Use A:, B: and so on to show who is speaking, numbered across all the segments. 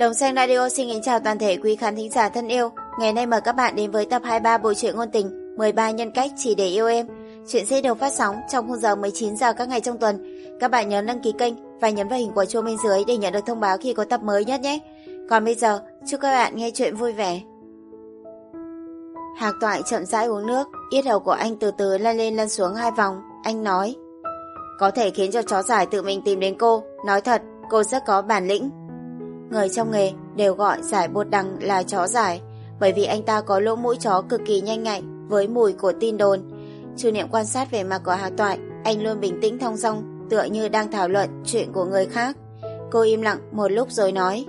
A: Đồng Xanh Radio xin kính chào toàn thể quý khán thính giả thân yêu. Ngày nay mời các bạn đến với tập 23 bộ truyện ngôn tình 13 nhân cách chỉ để yêu em. Chuyện sẽ được phát sóng trong khung giờ 19 giờ các ngày trong tuần. Các bạn nhớ đăng ký kênh và nhấn vào hình quả chuông bên dưới để nhận được thông báo khi có tập mới nhất nhé. Còn bây giờ, chúc các bạn nghe chuyện vui vẻ. Hạc Toại chậm rãi uống nước, yết hầu của anh từ từ lăn lên lăn xuống hai vòng. Anh nói, có thể khiến cho chó giải tự mình tìm đến cô. Nói thật, cô rất có bản lĩnh. Người trong nghề đều gọi giải bột đằng là chó giải, bởi vì anh ta có lỗ mũi chó cực kỳ nhanh nhạy với mùi của tin đồn. Chu Niệm quan sát về mặt của Hà Toại, anh luôn bình tĩnh thong dong, tựa như đang thảo luận chuyện của người khác. Cô im lặng một lúc rồi nói,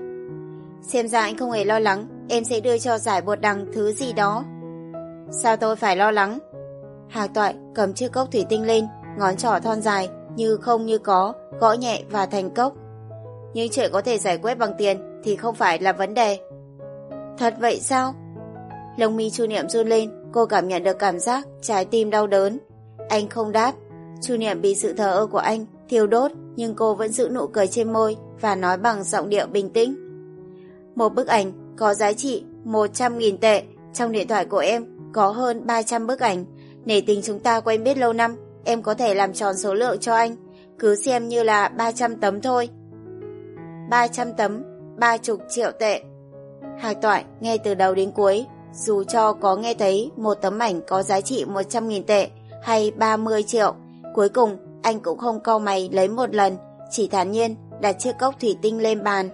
A: xem ra anh không hề lo lắng, em sẽ đưa cho giải bột đằng thứ gì đó. Sao tôi phải lo lắng? Hà Toại cầm chiếc cốc thủy tinh lên, ngón trỏ thon dài, như không như có, gõ nhẹ và thành cốc. Nhưng chuyện có thể giải quyết bằng tiền thì không phải là vấn đề. Thật vậy sao? Lông mi Chu Niệm run lên, cô cảm nhận được cảm giác trái tim đau đớn. Anh không đáp. Chu Niệm bị sự thờ ơ của anh thiêu đốt, nhưng cô vẫn giữ nụ cười trên môi và nói bằng giọng điệu bình tĩnh. Một bức ảnh có giá trị 100.000 tệ, trong điện thoại của em có hơn 300 bức ảnh. Nể tình chúng ta quen biết lâu năm, em có thể làm tròn số lượng cho anh, cứ xem như là 300 tấm thôi. 300 tấm, 30 triệu tệ. Hạc toại nghe từ đầu đến cuối, dù cho có nghe thấy một tấm ảnh có giá trị 100.000 tệ hay 30 triệu, cuối cùng anh cũng không cau mày lấy một lần, chỉ thản nhiên đặt chiếc cốc thủy tinh lên bàn.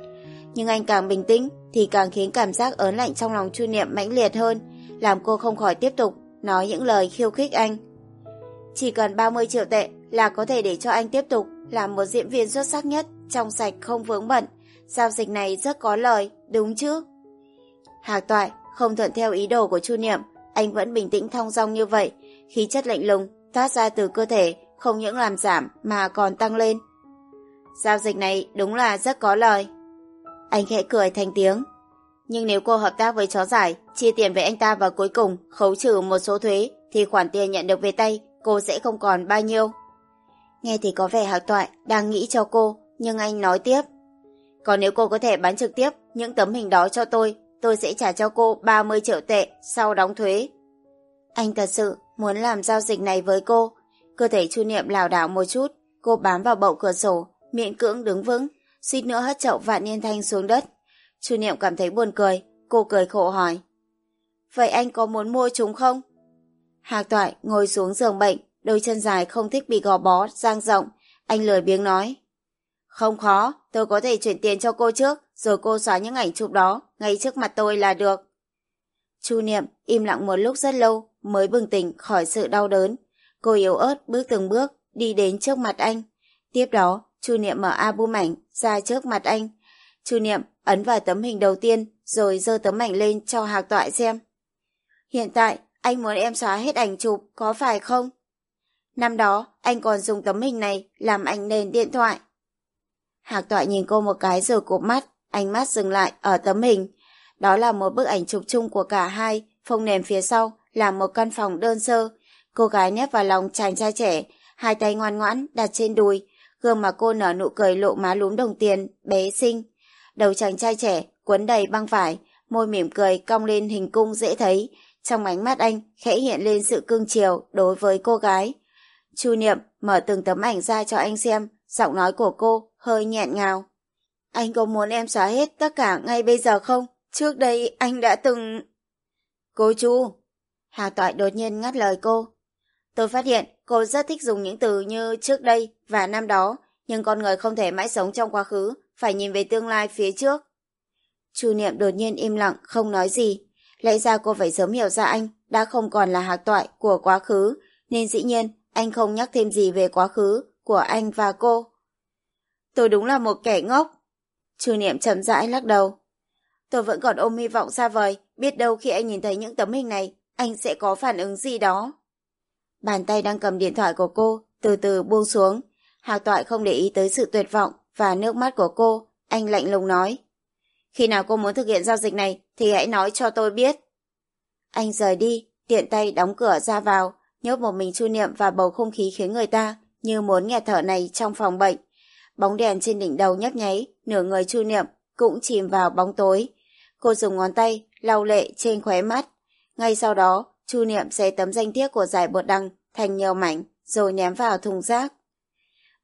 A: Nhưng anh càng bình tĩnh thì càng khiến cảm giác ớn lạnh trong lòng Chu Niệm mãnh liệt hơn, làm cô không khỏi tiếp tục nói những lời khiêu khích anh. Chỉ cần 30 triệu tệ là có thể để cho anh tiếp tục làm một diễn viên xuất sắc nhất, trong sạch không vướng bận. Giao dịch này rất có lời, đúng chứ? Hạc toại không thuận theo ý đồ của Chu Niệm, anh vẫn bình tĩnh thong dong như vậy, khí chất lạnh lùng thoát ra từ cơ thể không những làm giảm mà còn tăng lên. Giao dịch này đúng là rất có lời. Anh khẽ cười thành tiếng. Nhưng nếu cô hợp tác với chó giải, chia tiền với anh ta và cuối cùng khấu trừ một số thuế, thì khoản tiền nhận được về tay cô sẽ không còn bao nhiêu. Nghe thì có vẻ hạc toại đang nghĩ cho cô, nhưng anh nói tiếp. Còn nếu cô có thể bán trực tiếp những tấm hình đó cho tôi, tôi sẽ trả cho cô 30 triệu tệ sau đóng thuế. Anh thật sự muốn làm giao dịch này với cô. Cơ thể chu niệm lảo đảo một chút, cô bám vào bậu cửa sổ, miệng cưỡng đứng vững, suýt nữa hất chậu vạn niên thanh xuống đất. Chu niệm cảm thấy buồn cười, cô cười khổ hỏi. Vậy anh có muốn mua chúng không? Hạc toại ngồi xuống giường bệnh, đôi chân dài không thích bị gò bó, giang rộng. Anh lười biếng nói. Không khó, tôi có thể chuyển tiền cho cô trước, rồi cô xóa những ảnh chụp đó, ngay trước mặt tôi là được. Chu Niệm im lặng một lúc rất lâu, mới bừng tỉnh khỏi sự đau đớn. Cô yếu ớt bước từng bước, đi đến trước mặt anh. Tiếp đó, Chu Niệm mở album ảnh ra trước mặt anh. Chu Niệm ấn vào tấm hình đầu tiên, rồi giơ tấm ảnh lên cho Hạc Toại xem. Hiện tại, anh muốn em xóa hết ảnh chụp, có phải không? Năm đó, anh còn dùng tấm hình này làm ảnh nền điện thoại. Hạc Toại nhìn cô một cái rồi cụp mắt, ánh mắt dừng lại ở tấm hình. Đó là một bức ảnh chụp chung của cả hai, phông nền phía sau là một căn phòng đơn sơ. Cô gái nép vào lòng chàng trai trẻ, hai tay ngoan ngoãn đặt trên đùi, gương mặt cô nở nụ cười lộ má lúm đồng tiền, bé xinh. Đầu chàng trai trẻ cuốn đầy băng vải, môi mỉm cười cong lên hình cung dễ thấy, trong ánh mắt anh khẽ hiện lên sự cương chiều đối với cô gái. Chu Niệm mở từng tấm ảnh ra cho anh xem, giọng nói của cô hơi nhẹn ngào. Anh có muốn em xóa hết tất cả ngay bây giờ không? Trước đây anh đã từng... Cô Chu! Hà Toại đột nhiên ngắt lời cô. Tôi phát hiện cô rất thích dùng những từ như trước đây và năm đó, nhưng con người không thể mãi sống trong quá khứ, phải nhìn về tương lai phía trước. Chu Niệm đột nhiên im lặng, không nói gì. Lẽ ra cô phải sớm hiểu ra anh đã không còn là hạc toại của quá khứ, nên dĩ nhiên anh không nhắc thêm gì về quá khứ của anh và cô. Tôi đúng là một kẻ ngốc. Chu Niệm chậm rãi lắc đầu. Tôi vẫn còn ôm hy vọng xa vời, biết đâu khi anh nhìn thấy những tấm hình này, anh sẽ có phản ứng gì đó. Bàn tay đang cầm điện thoại của cô, từ từ buông xuống. Hạc toại không để ý tới sự tuyệt vọng và nước mắt của cô, anh lạnh lùng nói. Khi nào cô muốn thực hiện giao dịch này thì hãy nói cho tôi biết. Anh rời đi, tiện tay đóng cửa ra vào, nhốt một mình chu niệm và bầu không khí khiến người ta như muốn nghẹt thở này trong phòng bệnh. Bóng đèn trên đỉnh đầu nhấp nháy, nửa người chu niệm cũng chìm vào bóng tối. Cô dùng ngón tay lau lệ trên khóe mắt. Ngay sau đó, Chu Niệm xé tấm danh thiếp của giải bột đăng thành nhiều mảnh rồi ném vào thùng rác.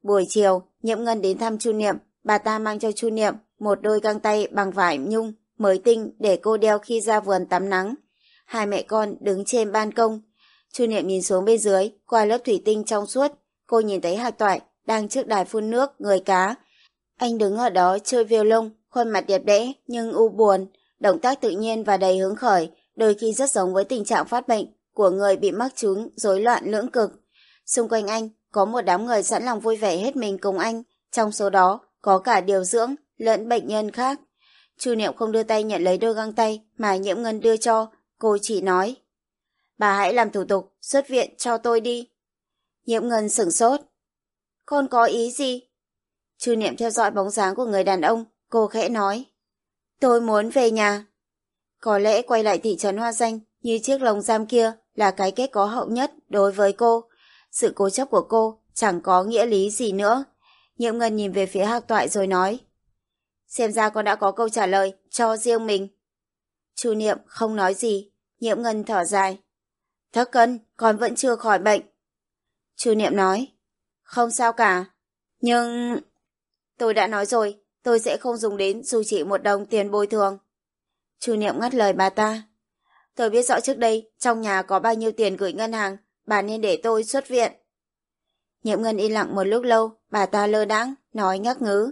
A: Buổi chiều, Nhiễm Ngân đến thăm Chu Niệm, bà ta mang cho Chu Niệm một đôi găng tay bằng vải nhung mới tinh để cô đeo khi ra vườn tắm nắng. Hai mẹ con đứng trên ban công. Chu Niệm nhìn xuống bên dưới, qua lớp thủy tinh trong suốt, cô nhìn thấy Hạc Toại đang trước đài phun nước người cá. Anh đứng ở đó chơi viêu lung khuôn mặt đẹp đẽ nhưng u buồn, động tác tự nhiên và đầy hứng khởi, đôi khi rất giống với tình trạng phát bệnh của người bị mắc chứng rối loạn lưỡng cực. Xung quanh anh có một đám người sẵn lòng vui vẻ hết mình cùng anh, trong số đó có cả điều dưỡng lẫn bệnh nhân khác. Chu Niệm không đưa tay nhận lấy đôi găng tay mà Nhiễm Ngân đưa cho, cô chỉ nói. Bà hãy làm thủ tục, xuất viện cho tôi đi. Nhiễm Ngân sửng sốt. Con có ý gì? Chư Niệm theo dõi bóng dáng của người đàn ông, cô khẽ nói. Tôi muốn về nhà. Có lẽ quay lại thị trấn Hoa Danh như chiếc lồng giam kia là cái kết có hậu nhất đối với cô. Sự cố chấp của cô chẳng có nghĩa lý gì nữa. Nhiệm Ngân nhìn về phía Hạc Toại rồi nói. Xem ra con đã có câu trả lời cho riêng mình. Chu Niệm không nói gì, Nhiệm Ngân thở dài. Thất cân, con vẫn chưa khỏi bệnh. Chu Niệm nói. Không sao cả. Nhưng... Tôi đã nói rồi, tôi sẽ không dùng đến dù chỉ một đồng tiền bồi thường. Chu Niệm ngắt lời bà ta. Tôi biết rõ trước đây trong nhà có bao nhiêu tiền gửi ngân hàng, bà nên để tôi xuất viện. nhiệm Ngân im lặng một lúc lâu, bà ta lơ đãng nói ngắc ngứ.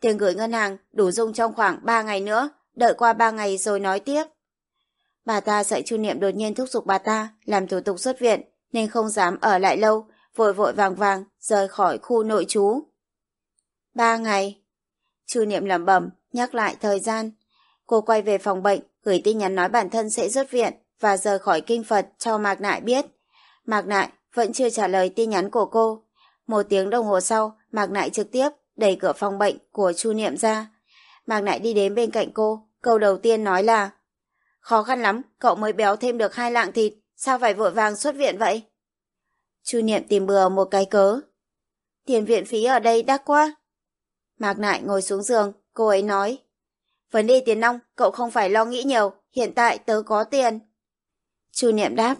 A: Tiền gửi ngân hàng đủ dùng trong khoảng 3 ngày nữa, đợi qua 3 ngày rồi nói tiếp. Bà ta sợ Chu Niệm đột nhiên thúc giục bà ta làm thủ tục xuất viện nên không dám ở lại lâu, vội vội vàng vàng rời khỏi khu nội trú. Ba ngày. Chu Niệm lẩm bẩm nhắc lại thời gian. Cô quay về phòng bệnh, gửi tin nhắn nói bản thân sẽ xuất viện và rời khỏi kinh Phật cho Mạc Nại biết. Mạc Nại vẫn chưa trả lời tin nhắn của cô. Một tiếng đồng hồ sau, Mạc Nại trực tiếp đẩy cửa phòng bệnh của Chu Niệm ra. Mạc Nại đi đến bên cạnh cô, câu đầu tiên nói là Khó khăn lắm, cậu mới béo thêm được hai lạng thịt, sao phải vội vàng xuất viện vậy? Chu Niệm tìm bừa một cái cớ. Tiền viện phí ở đây đắt quá. Mạc Nại ngồi xuống giường, cô ấy nói. Vấn đề tiền nong, cậu không phải lo nghĩ nhiều, hiện tại tớ có tiền. Chu Niệm đáp.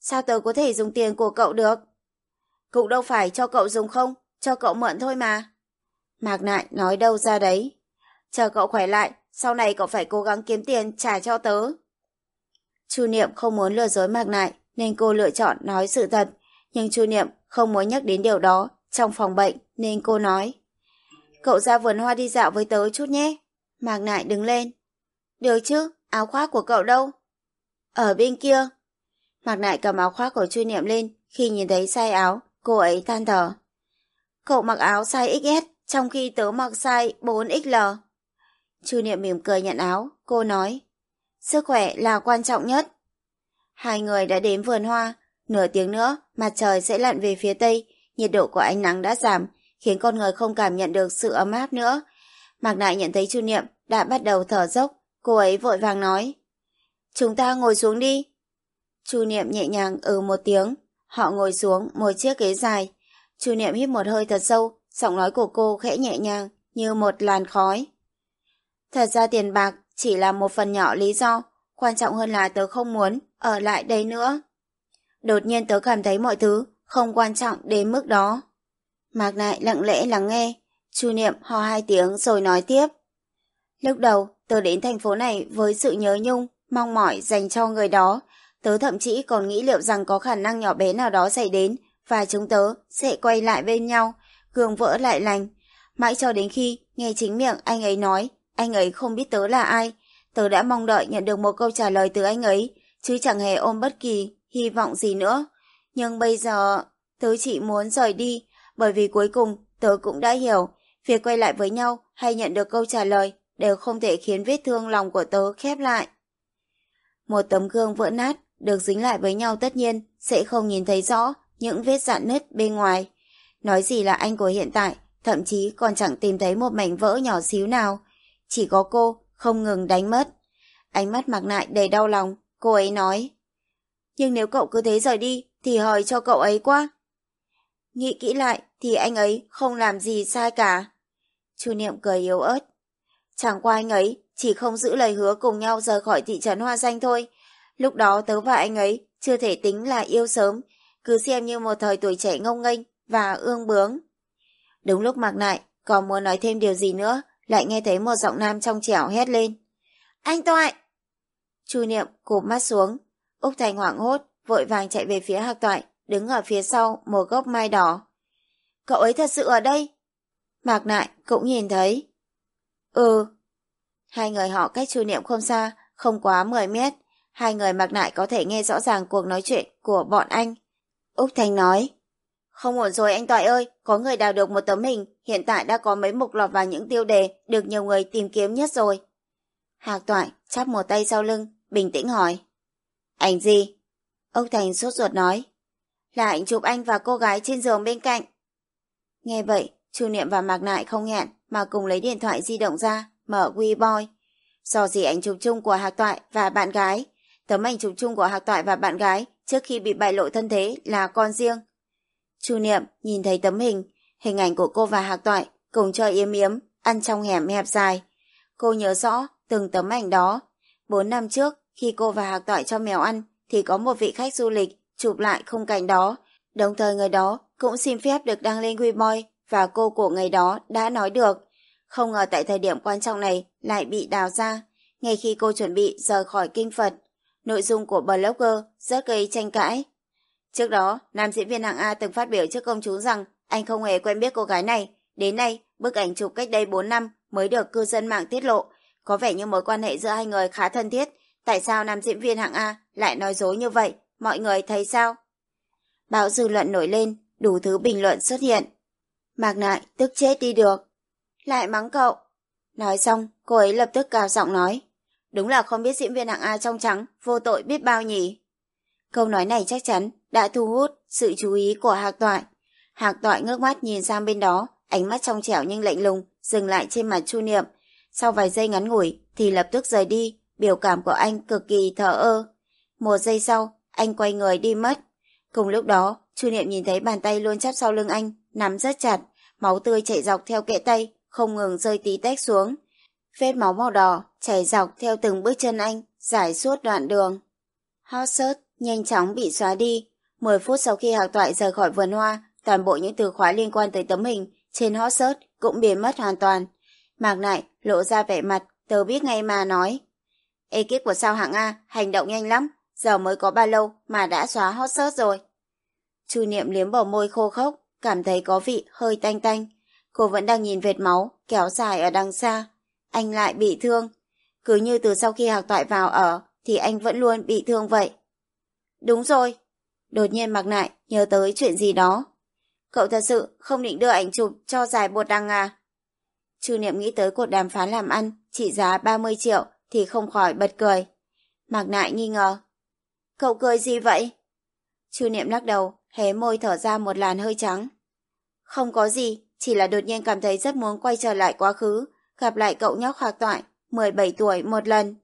A: Sao tớ có thể dùng tiền của cậu được? Cũng đâu phải cho cậu dùng không, cho cậu mượn thôi mà. Mạc Nại nói đâu ra đấy. Chờ cậu khỏe lại, sau này cậu phải cố gắng kiếm tiền trả cho tớ. Chu Niệm không muốn lừa dối Mạc Nại, nên cô lựa chọn nói sự thật. Nhưng Chu Niệm không muốn nhắc đến điều đó trong phòng bệnh, nên cô nói. Cậu ra vườn hoa đi dạo với tớ chút nhé. Mạc Nại đứng lên. Được chứ, áo khoác của cậu đâu? Ở bên kia. Mạc Nại cầm áo khoác của Chu Niệm lên, khi nhìn thấy sai áo, cô ấy than thở. Cậu mặc áo size XS, trong khi tớ mặc size 4XL. Chu Niệm mỉm cười nhận áo, cô nói. Sức khỏe là quan trọng nhất. Hai người đã đến vườn hoa, nửa tiếng nữa mặt trời sẽ lặn về phía tây, nhiệt độ của ánh nắng đã giảm, khiến con người không cảm nhận được sự ấm áp nữa. Mạc Nại nhận thấy Chu Niệm đã bắt đầu thở dốc, cô ấy vội vàng nói. Chúng ta ngồi xuống đi. Chu Niệm nhẹ nhàng ừ một tiếng, họ ngồi xuống một chiếc ghế dài. Chu Niệm hít một hơi thật sâu, giọng nói của cô khẽ nhẹ nhàng như một làn khói. Thật ra tiền bạc chỉ là một phần nhỏ lý do, quan trọng hơn là tớ không muốn ở lại đây nữa. Đột nhiên tớ cảm thấy mọi thứ không quan trọng đến mức đó. Mạc Nại lặng lẽ lắng nghe, Chu Niệm ho hai tiếng rồi nói tiếp. Lúc đầu, tớ đến thành phố này với sự nhớ nhung, mong mỏi dành cho người đó. Tớ thậm chí còn nghĩ liệu rằng có khả năng nhỏ bé nào đó xảy đến và chúng tớ sẽ quay lại bên nhau, gương vỡ lại lành. Mãi cho đến khi nghe chính miệng anh ấy nói anh ấy không biết tớ là ai. Tớ đã mong đợi nhận được một câu trả lời từ anh ấy, chứ chẳng hề ôm bất kỳ hy vọng gì nữa. Nhưng bây giờ, tớ chỉ muốn rời đi, bởi vì cuối cùng tớ cũng đã hiểu, việc quay lại với nhau hay nhận được câu trả lời đều không thể khiến vết thương lòng của tớ khép lại. Một tấm gương vỡ nát được dính lại với nhau tất nhiên sẽ không nhìn thấy rõ những vết dạn nứt bên ngoài. Nói gì là anh của hiện tại, thậm chí còn chẳng tìm thấy một mảnh vỡ nhỏ xíu nào. Chỉ có cô không ngừng đánh mất. Ánh mắt mặc nại đầy đau lòng, cô ấy nói. Nhưng nếu cậu cứ thế rời đi, thì hời cho cậu ấy quá. Nghĩ kỹ lại thì anh ấy không làm gì sai cả. Chu Niệm cười yếu ớt. Chẳng qua anh ấy chỉ không giữ lời hứa cùng nhau rời khỏi thị trấn Hoa Danh thôi. Lúc đó tớ và anh ấy chưa thể tính là yêu sớm, cứ xem như một thời tuổi trẻ ngông nghênh và ương bướng. Đúng lúc Mạc Nại còn muốn nói thêm điều gì nữa, lại nghe thấy một giọng nam trong trẻo hét lên. Anh Toại! Chu Niệm cụp mắt xuống, Úc Thành hoảng hốt, vội vàng chạy về phía Hạc Toại, đứng ở phía sau một gốc mai đỏ. Cậu ấy thật sự ở đây? Mạc Nại cũng nhìn thấy. Ừ. Hai người họ cách Chu Niệm không xa, không quá 10 mét. Hai người Mạc Nại có thể nghe rõ ràng cuộc nói chuyện của bọn anh. Úc Thành nói. Không ổn rồi anh Toại ơi, có người đào được một tấm hình, hiện tại đã có mấy mục lọt vào những tiêu đề được nhiều người tìm kiếm nhất rồi. Hạc Toại chắp một tay sau lưng, bình tĩnh hỏi. Ảnh gì? Ông Thành sốt ruột nói. Là ảnh chụp anh và cô gái trên giường bên cạnh. Nghe vậy, Chu Niệm và Mạc Nại không hẹn mà cùng lấy điện thoại di động ra, mở WeBoy. Do gì ảnh chụp chung của Hạc Toại và bạn gái. Tấm ảnh chụp chung của Hạc Toại và bạn gái trước khi bị bại lộ thân thế là con riêng. Chu Niệm nhìn thấy tấm hình, hình ảnh của cô và Hạc Toại cùng chơi yếm yếm, ăn trong hẻm hẹp dài. Cô nhớ rõ từng tấm ảnh đó. Bốn năm trước, khi cô và Hạc tỏi cho mèo ăn, thì có một vị khách du lịch chụp lại khung cảnh đó. Đồng thời người đó cũng xin phép được đăng lên Weibo và cô của ngày đó đã nói được. Không ngờ tại thời điểm quan trọng này lại bị đào ra, ngay khi cô chuẩn bị rời khỏi kinh Phật. Nội dung của blogger rất gây tranh cãi. Trước đó, nam diễn viên hạng A từng phát biểu trước công chúng rằng anh không hề quen biết cô gái này. Đến nay, bức ảnh chụp cách đây 4 năm mới được cư dân mạng tiết lộ. Có vẻ như mối quan hệ giữa hai người khá thân thiết. Tại sao nam diễn viên hạng A lại nói dối như vậy? Mọi người thấy sao? Báo dư luận nổi lên, đủ thứ bình luận xuất hiện. Mạc Nại tức chết đi được. Lại mắng cậu. Nói xong, cô ấy lập tức cao giọng nói. Đúng là không biết diễn viên hạng A trong trắng, vô tội biết bao nhỉ. Câu nói này chắc chắn đã thu hút sự chú ý của Hạc Toại. Hạc Toại ngước mắt nhìn sang bên đó, ánh mắt trong trẻo nhưng lạnh lùng, dừng lại trên mặt Chu Niệm. Sau vài giây ngắn ngủi thì lập tức rời đi, biểu cảm của anh cực kỳ thở ơ. Một giây sau, anh quay người đi mất. Cùng lúc đó, Chu Niệm nhìn thấy bàn tay luôn chắp sau lưng anh, nắm rất chặt, máu tươi chảy dọc theo kẽ tay, không ngừng rơi tí tách xuống. Vết máu màu đỏ chảy dọc theo từng bước chân anh, giải suốt đoạn đường. Hot search nhanh chóng bị xóa đi. 10 phút sau khi Hạc Toại rời khỏi vườn hoa, toàn bộ những từ khóa liên quan tới tấm hình trên hot search cũng biến mất hoàn toàn. Mạc Nại lộ ra vẻ mặt, tớ biết ngay mà nói. Ekip của sao hạng A hành động nhanh lắm, giờ mới có bao lâu mà đã xóa hot search rồi. Chu Niệm liếm bờ môi khô khốc, cảm thấy có vị hơi tanh tanh. Cô vẫn đang nhìn vệt máu kéo dài ở đằng xa. Anh lại bị thương. Cứ như từ sau khi Hạc Toại vào ở thì anh vẫn luôn bị thương vậy. Đúng rồi. Đột nhiên Mạc Nại nhớ tới chuyện gì đó. Cậu thật sự không định đưa ảnh chụp cho giải bột đăng à? Chu Niệm nghĩ tới cuộc đàm phán làm ăn trị giá 30 triệu thì không khỏi bật cười. Mạc Nại nghi ngờ. Cậu cười gì vậy? Chu Niệm lắc đầu, hé môi thở ra một làn hơi trắng. Không có gì, chỉ là đột nhiên cảm thấy rất muốn quay trở lại quá khứ, gặp lại cậu nhóc Hạc Toại, 17 tuổi một lần.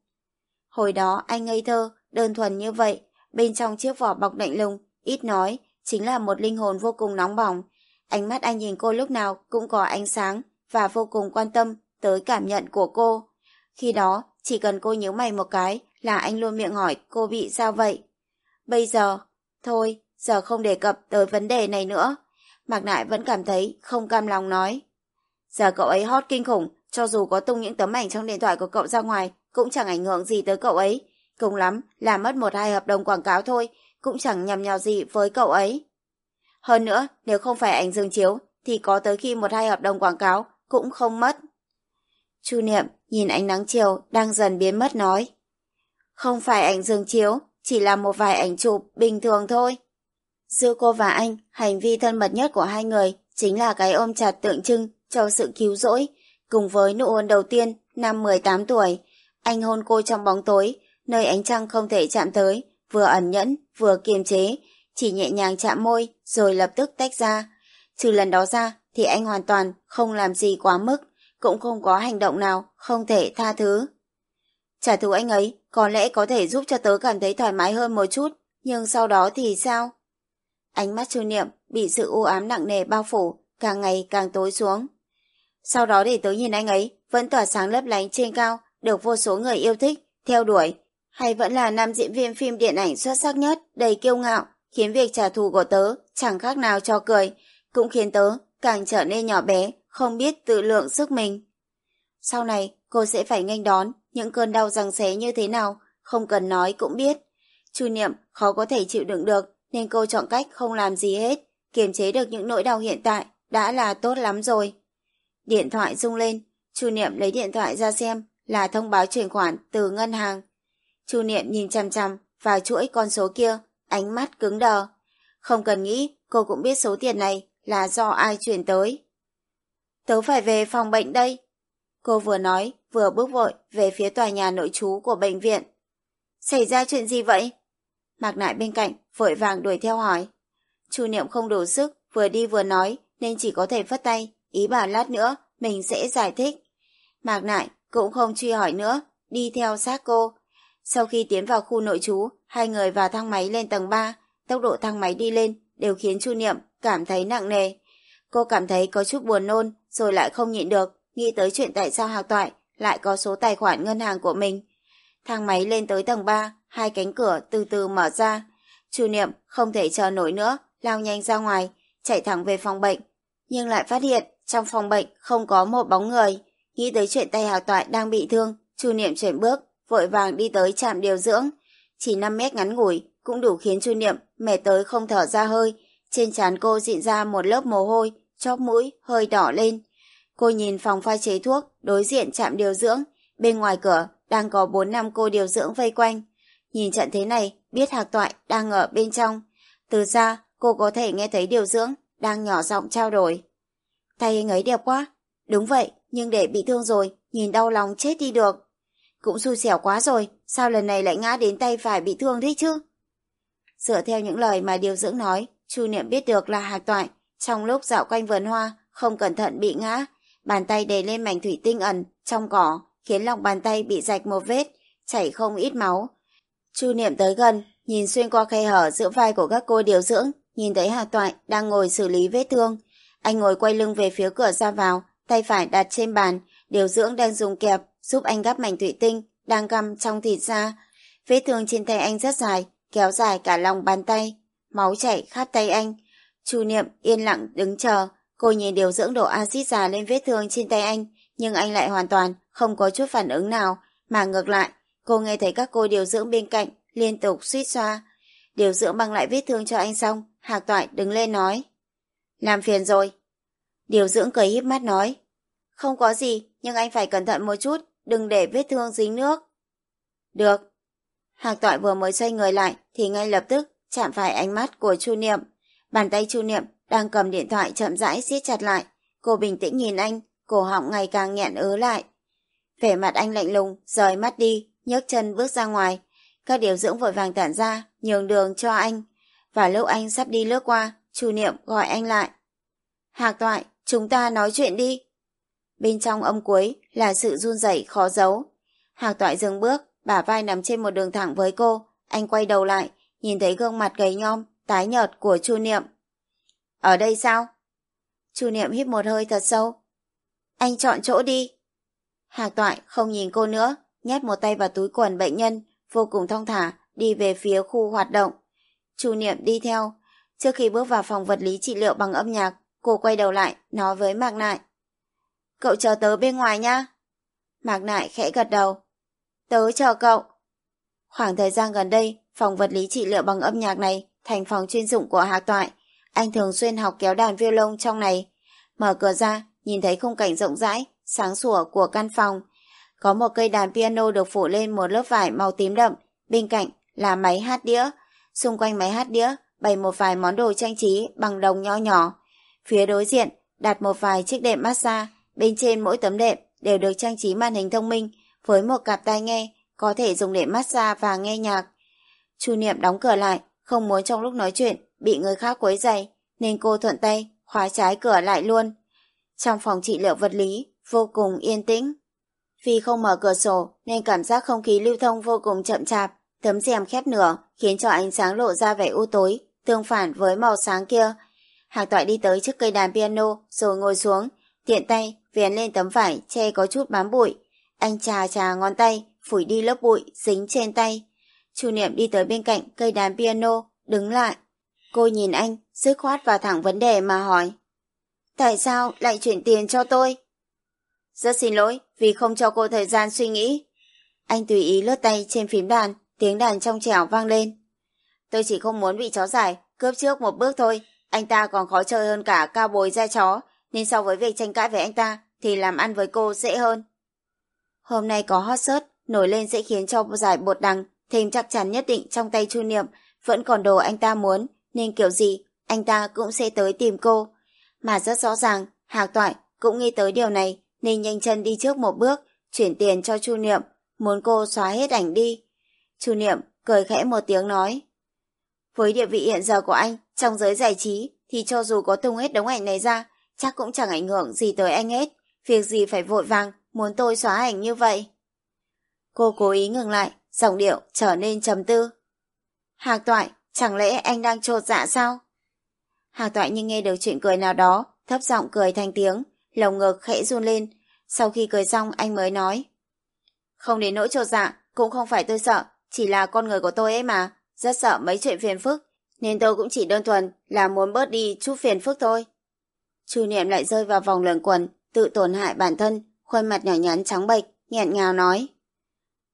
A: Hồi đó anh ngây thơ, đơn thuần như vậy, bên trong chiếc vỏ bọc lạnh lùng, ít nói, chính là một linh hồn vô cùng nóng bỏng. Ánh mắt anh nhìn cô lúc nào cũng có ánh sáng và vô cùng quan tâm tới cảm nhận của cô. Khi đó, chỉ cần cô nhớ mày một cái là anh luôn miệng hỏi cô bị sao vậy. Bây giờ, thôi, giờ không đề cập tới vấn đề này nữa. Mạc Nại vẫn cảm thấy không cam lòng nói. Giờ cậu ấy hot kinh khủng, cho dù có tung những tấm ảnh trong điện thoại của cậu ra ngoài, cũng chẳng ảnh hưởng gì tới cậu ấy. Cùng lắm là mất một hai hợp đồng quảng cáo thôi, cũng chẳng nhầm nhào gì với cậu ấy. Hơn nữa, nếu không phải ảnh dương chiếu, thì có tới khi một hai hợp đồng quảng cáo cũng không mất. Chu Niệm nhìn ánh nắng chiều đang dần biến mất nói. Không phải ảnh dương chiếu, chỉ là một vài ảnh chụp bình thường thôi. Giữa cô và anh, hành vi thân mật nhất của hai người chính là cái ôm chặt tượng trưng cho sự cứu rỗi, cùng với nụ hôn đầu tiên năm 18 tuổi. Anh hôn cô trong bóng tối, nơi ánh trăng không thể chạm tới, vừa ẩn nhẫn, vừa kiềm chế, chỉ nhẹ nhàng chạm môi rồi lập tức tách ra. Trừ lần đó ra thì anh hoàn toàn không làm gì quá mức, cũng không có hành động nào không thể tha thứ. Trả thù anh ấy có lẽ có thể giúp cho tớ cảm thấy thoải mái hơn một chút, nhưng sau đó thì sao? Ánh mắt chu niệm bị sự u ám nặng nề bao phủ, càng ngày càng tối xuống. Sau đó để tớ nhìn anh ấy, vẫn tỏa sáng lấp lánh trên cao, được vô số người yêu thích, theo đuổi, hay vẫn là nam diễn viên phim điện ảnh xuất sắc nhất, đầy kiêu ngạo, khiến việc trả thù của tớ chẳng khác nào cho cười, cũng khiến tớ càng trở nên nhỏ bé, không biết tự lượng sức mình. Sau này, cô sẽ phải nghênh đón những cơn đau răng xé như thế nào, không cần nói cũng biết. Chu Niệm khó có thể chịu đựng được, nên cô chọn cách không làm gì hết, kiềm chế được những nỗi đau hiện tại, đã là tốt lắm rồi. Điện thoại rung lên, Chu Niệm lấy điện thoại ra xem là thông báo chuyển khoản từ ngân hàng. Chu Niệm nhìn chằm chằm vào chuỗi con số kia, ánh mắt cứng đờ. Không cần nghĩ, cô cũng biết số tiền này là do ai chuyển tới. Tớ phải về phòng bệnh đây. Cô vừa nói, vừa bước vội về phía tòa nhà nội trú của bệnh viện. Xảy ra chuyện gì vậy? Mạc Nại bên cạnh, vội vàng đuổi theo hỏi. Chu Niệm không đủ sức, vừa đi vừa nói, nên chỉ có thể phất tay, ý bảo lát nữa, mình sẽ giải thích. Mạc Nại cũng không truy hỏi nữa, đi theo sát cô. Sau khi tiến vào khu nội trú, hai người vào thang máy lên tầng 3, tốc độ thang máy đi lên đều khiến Chu Niệm cảm thấy nặng nề. Cô cảm thấy có chút buồn nôn, rồi lại không nhịn được, nghĩ tới chuyện tại sao Hạc Toại lại có số tài khoản ngân hàng của mình. Thang máy lên tới tầng 3, hai cánh cửa từ từ mở ra. Chu Niệm không thể chờ nổi nữa, lao nhanh ra ngoài, chạy thẳng về phòng bệnh. Nhưng lại phát hiện trong phòng bệnh không có một bóng người. Nghĩ tới chuyện tay Hạc Toại đang bị thương, Chu Niệm chuyển bước, vội vàng đi tới trạm điều dưỡng. Chỉ 5 mét ngắn ngủi cũng đủ khiến Chu Niệm mệt tới không thở ra hơi. Trên trán cô dịn ra một lớp mồ hôi, chóp mũi hơi đỏ lên. Cô nhìn phòng pha chế thuốc, đối diện trạm điều dưỡng. Bên ngoài cửa đang có 4 năm cô điều dưỡng vây quanh. Nhìn trận thế này, biết Hạc Toại đang ở bên trong. Từ xa, cô có thể nghe thấy điều dưỡng đang nhỏ giọng trao đổi. Tay anh ấy đẹp quá. Đúng vậy, nhưng để bị thương rồi, nhìn đau lòng chết đi được. Cũng xui xẻo quá rồi, sao lần này lại ngã đến tay phải bị thương thế chứ? Dựa theo những lời mà điều dưỡng nói, Chu Niệm biết được là Hạc Toại trong lúc dạo quanh vườn hoa không cẩn thận bị ngã, bàn tay đè lên mảnh thủy tinh ẩn trong cỏ, khiến lòng bàn tay bị rạch một vết, chảy không ít máu. Chu Niệm tới gần, nhìn xuyên qua khe hở giữa vai của các cô điều dưỡng, nhìn thấy hà Toại đang ngồi xử lý vết thương. Anh ngồi quay lưng về phía cửa ra vào, tay phải đặt trên bàn, điều dưỡng đang dùng kẹp giúp anh gắp mảnh thủy tinh đang găm trong thịt ra. Vết thương trên tay anh rất dài, kéo dài cả lòng bàn tay, máu chảy khát tay anh. Chu Niệm yên lặng đứng chờ, cô nhìn điều dưỡng đổ axit già lên vết thương trên tay anh, nhưng anh lại hoàn toàn không có chút phản ứng nào, mà ngược lại, cô nghe thấy các cô điều dưỡng bên cạnh liên tục suýt xoa. Điều dưỡng băng lại vết thương cho anh xong, Hạc Toại đứng lên nói. Làm phiền rồi. Điều dưỡng cười híp mắt nói. Không có gì, nhưng anh phải cẩn thận một chút, đừng để vết thương dính nước. Được. Hạc Toại vừa mới xoay người lại thì ngay lập tức chạm phải ánh mắt của Chu Niệm. Bàn tay Chu Niệm đang cầm điện thoại chậm rãi siết chặt lại. Cô bình tĩnh nhìn anh, cổ họng ngày càng nghẹn ứ lại. Vẻ mặt anh lạnh lùng, rời mắt đi, nhấc chân bước ra ngoài. Các điều dưỡng vội vàng tản ra, nhường đường cho anh. Và lúc anh sắp đi lướt qua, Chu Niệm gọi anh lại. Hạc Toại, chúng ta nói chuyện đi. Bên trong âm cuối là sự run rẩy khó giấu. Hạc Toại dừng bước, bả vai nằm trên một đường thẳng với cô. Anh quay đầu lại, nhìn thấy gương mặt gầy nhom, tái nhợt của Chu Niệm. Ở đây sao? Chu Niệm hít một hơi thật sâu. Anh chọn chỗ đi. Hạc Toại không nhìn cô nữa, nhét một tay vào túi quần bệnh nhân, vô cùng thong thả, đi về phía khu hoạt động. Chu Niệm đi theo. Trước khi bước vào phòng vật lý trị liệu bằng âm nhạc, cô quay đầu lại, nói với Mạc Nại. Cậu chờ tớ bên ngoài nhá. Mạc Nại khẽ gật đầu. Tớ chờ cậu. Khoảng thời gian gần đây, phòng vật lý trị liệu bằng âm nhạc này thành phòng chuyên dụng của Hạc Toại. Anh thường xuyên học kéo đàn violon trong này. Mở cửa ra, nhìn thấy khung cảnh rộng rãi, sáng sủa của căn phòng. Có một cây đàn piano được phủ lên một lớp vải màu tím đậm, bên cạnh là máy hát đĩa. Xung quanh máy hát đĩa bày một vài món đồ trang trí bằng đồng nho nhỏ. Phía đối diện đặt một vài chiếc đệm massage, bên trên mỗi tấm đệm đều được trang trí màn hình thông minh với một cặp tai nghe có thể dùng để massage và nghe nhạc. Chu Niệm đóng cửa lại, không muốn trong lúc nói chuyện bị người khác quấy dày nên cô thuận tay khóa trái cửa lại luôn. Trong phòng trị liệu vật lý, vô cùng yên tĩnh. Vì không mở cửa sổ nên cảm giác không khí lưu thông vô cùng chậm chạp, tấm rèm khép nửa khiến cho ánh sáng lộ ra vẻ u tối, tương phản với màu sáng kia. Hạc Toại đi tới trước cây đàn piano rồi ngồi xuống, tiện tay vén lên tấm vải che có chút bám bụi. Anh trà trà ngón tay, phủi đi lớp bụi dính trên tay. Chu Niệm đi tới bên cạnh cây đàn piano, đứng lại. Cô nhìn anh, dứt khoát và thẳng vấn đề mà hỏi. Tại sao lại chuyển tiền cho tôi? Rất xin lỗi vì không cho cô thời gian suy nghĩ. Anh tùy ý lướt tay trên phím đàn, tiếng đàn trong trẻo vang lên. Tôi chỉ không muốn bị chó giải, cướp trước một bước thôi. Anh ta còn khó chơi hơn cả cao bồi da chó, nên so với việc tranh cãi với anh ta, thì làm ăn với cô dễ hơn. Hôm nay có hot search, nổi lên sẽ khiến cho giải bột đằng thêm chắc chắn nhất định trong tay Chu Niệm vẫn còn đồ anh ta muốn, nên kiểu gì anh ta cũng sẽ tới tìm cô. Mà rất rõ ràng, Hạc Toại cũng nghĩ tới điều này nên nhanh chân đi trước một bước, chuyển tiền cho Chu Niệm, muốn cô xóa hết ảnh đi. Chu Niệm cười khẽ một tiếng nói. Với địa vị hiện giờ của anh trong giới giải trí thì cho dù có tung hết đống ảnh này ra, chắc cũng chẳng ảnh hưởng gì tới anh hết. Việc gì phải vội vàng muốn tôi xóa ảnh như vậy. Cô cố ý ngừng lại, giọng điệu trở nên trầm tư. Hạc Toại, chẳng lẽ anh đang trột dạ sao? Hạc Toại như nghe được chuyện cười nào đó, thấp giọng cười thành tiếng, lồng ngực khẽ run lên. Sau khi cười xong anh mới nói. Không đến nỗi trột dạ, cũng không phải tôi sợ, chỉ là con người của tôi ấy mà, rất sợ mấy chuyện phiền phức, nên tôi cũng chỉ đơn thuần là muốn bớt đi chút phiền phức thôi. Chu Niệm lại rơi vào vòng luẩn quẩn, tự tổn hại bản thân, khuôn mặt nhỏ nhắn trắng bệch, nghẹn ngào nói.